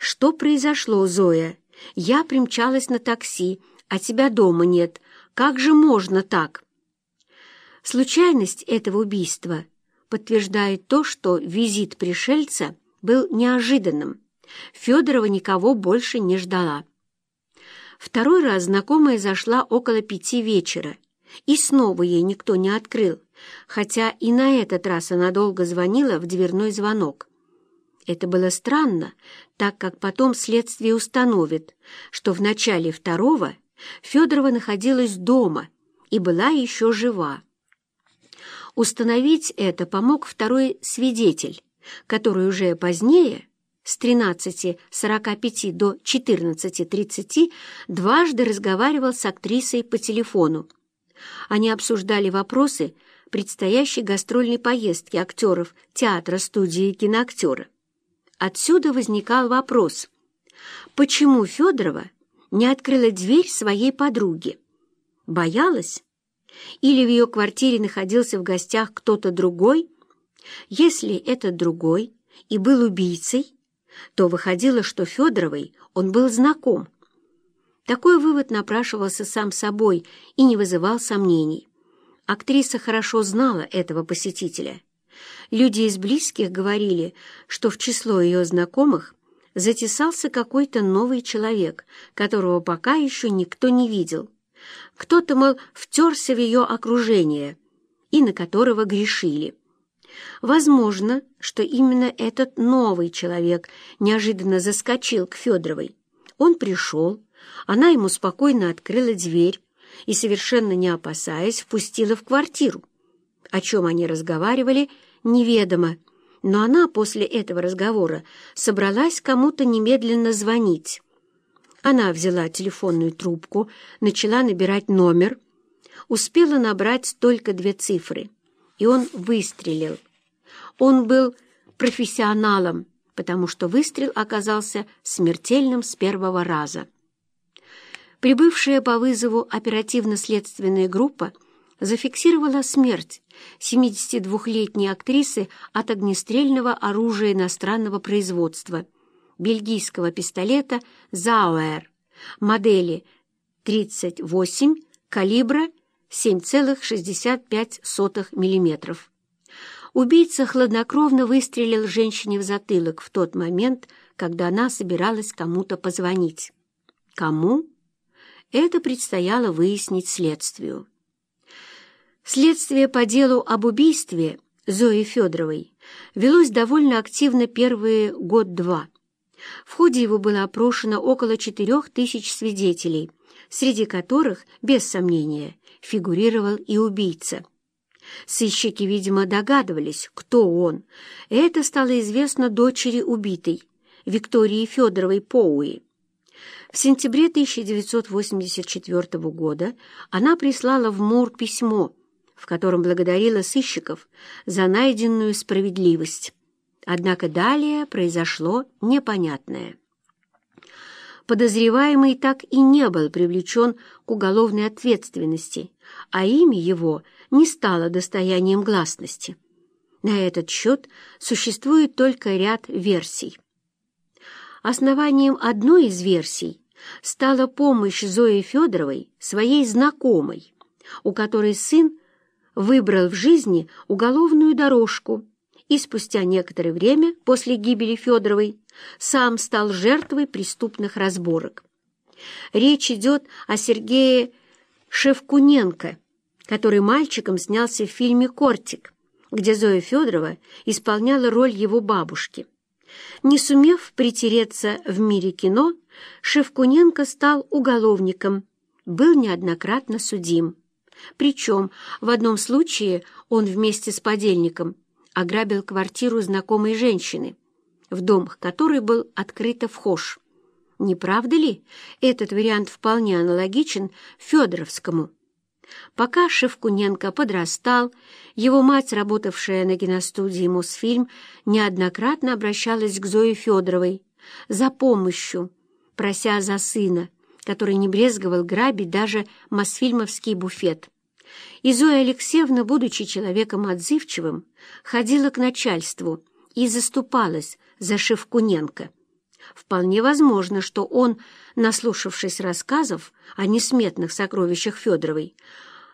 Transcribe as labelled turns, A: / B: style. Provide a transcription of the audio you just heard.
A: «Что произошло, Зоя? Я примчалась на такси, а тебя дома нет. Как же можно так?» Случайность этого убийства подтверждает то, что визит пришельца был неожиданным. Федорова никого больше не ждала. Второй раз знакомая зашла около пяти вечера, и снова ей никто не открыл, хотя и на этот раз она долго звонила в дверной звонок. Это было странно, так как потом следствие установит, что в начале второго Федорова находилась дома и была еще жива. Установить это помог второй свидетель, который уже позднее, с 13.45 до 14.30, дважды разговаривал с актрисой по телефону. Они обсуждали вопросы предстоящей гастрольной поездки актеров театра, студии киноактера. Отсюда возникал вопрос, почему Федорова не открыла дверь своей подруге? Боялась? Или в ее квартире находился в гостях кто-то другой? Если этот другой и был убийцей, то выходило, что Федоровой он был знаком. Такой вывод напрашивался сам собой и не вызывал сомнений. Актриса хорошо знала этого посетителя. Люди из близких говорили, что в число ее знакомых затесался какой-то новый человек, которого пока еще никто не видел. Кто-то, мол, втерся в ее окружение и на которого грешили. Возможно, что именно этот новый человек неожиданно заскочил к Федоровой. Он пришел, она ему спокойно открыла дверь и, совершенно не опасаясь, впустила в квартиру. О чем они разговаривали, неведомо, но она после этого разговора собралась кому-то немедленно звонить. Она взяла телефонную трубку, начала набирать номер, успела набрать только две цифры, и он выстрелил. Он был профессионалом, потому что выстрел оказался смертельным с первого раза. Прибывшая по вызову оперативно-следственная группа зафиксировала смерть 72-летней актрисы от огнестрельного оружия иностранного производства, бельгийского пистолета «Зауэр» модели 38 калибра 7,65 мм. Убийца хладнокровно выстрелил женщине в затылок в тот момент, когда она собиралась кому-то позвонить. Кому? Это предстояло выяснить следствию. Следствие по делу об убийстве Зои Федоровой велось довольно активно первые год-два. В ходе его было опрошено около четырех тысяч свидетелей, среди которых, без сомнения, фигурировал и убийца. Сыщики, видимо, догадывались, кто он. Это стало известно дочери убитой, Виктории Федоровой Поуи. В сентябре 1984 года она прислала в МУР письмо, в котором благодарила сыщиков за найденную справедливость. Однако далее произошло непонятное. Подозреваемый так и не был привлечен к уголовной ответственности, а имя его не стало достоянием гласности. На этот счет существует только ряд версий. Основанием одной из версий стала помощь Зои Федоровой своей знакомой, у которой сын выбрал в жизни уголовную дорожку и спустя некоторое время после гибели Федоровой сам стал жертвой преступных разборок. Речь идет о Сергее Шевкуненко, который мальчиком снялся в фильме «Кортик», где Зоя Федорова исполняла роль его бабушки. Не сумев притереться в мире кино, Шевкуненко стал уголовником, был неоднократно судим. Причем в одном случае он вместе с подельником ограбил квартиру знакомой женщины, в дом которой был открыто вхож. Не правда ли, этот вариант вполне аналогичен Федоровскому? Пока Шевкуненко подрастал, его мать, работавшая на киностудии «Мосфильм», неоднократно обращалась к Зое Федоровой за помощью, прося за сына, который не брезговал грабить даже мосфильмовский буфет. И Зоя Алексеевна, будучи человеком отзывчивым, ходила к начальству и заступалась за Шевкуненко. Вполне возможно, что он, наслушавшись рассказов о несметных сокровищах Федоровой,